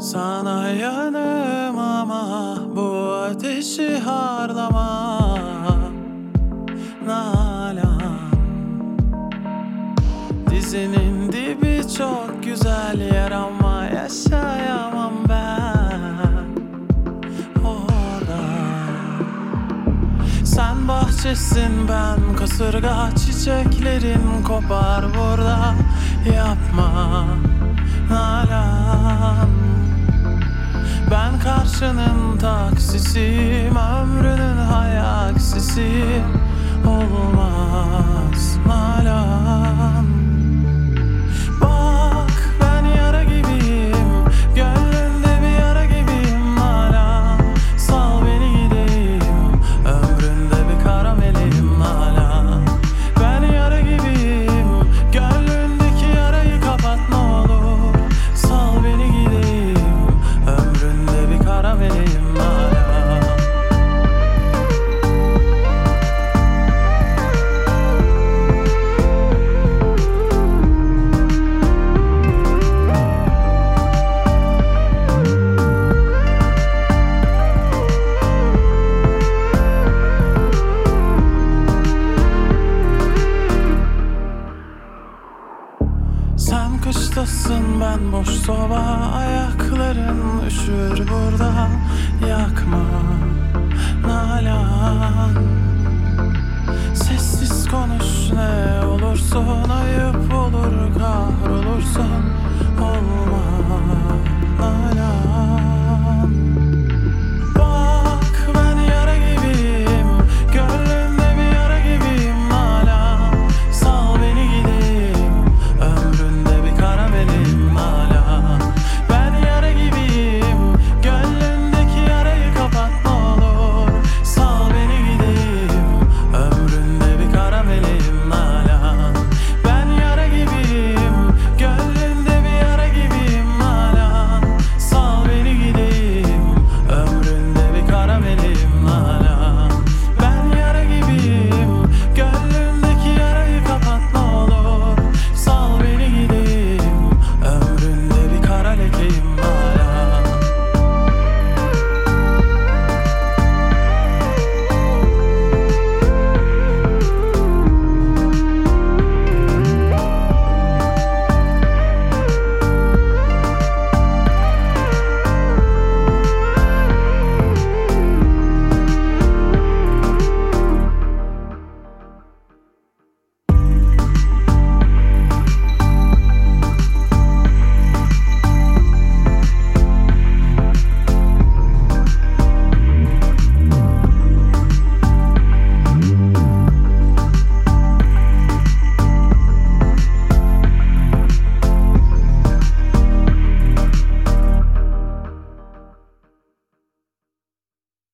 Sana yanım ama bu ateşi harlama Nalan. Dizinin dibi çok güzel yer ama yaşayamam ben. Orada. Sen bahçesin ben kasırga çiçeklerin kopar burada. Yapma Nalan Ben karşının taksisiyim Ömrünün hayaksisiyim. Olmaz Nalan Sen kıştasın ben boş soba Ayakların üşür burada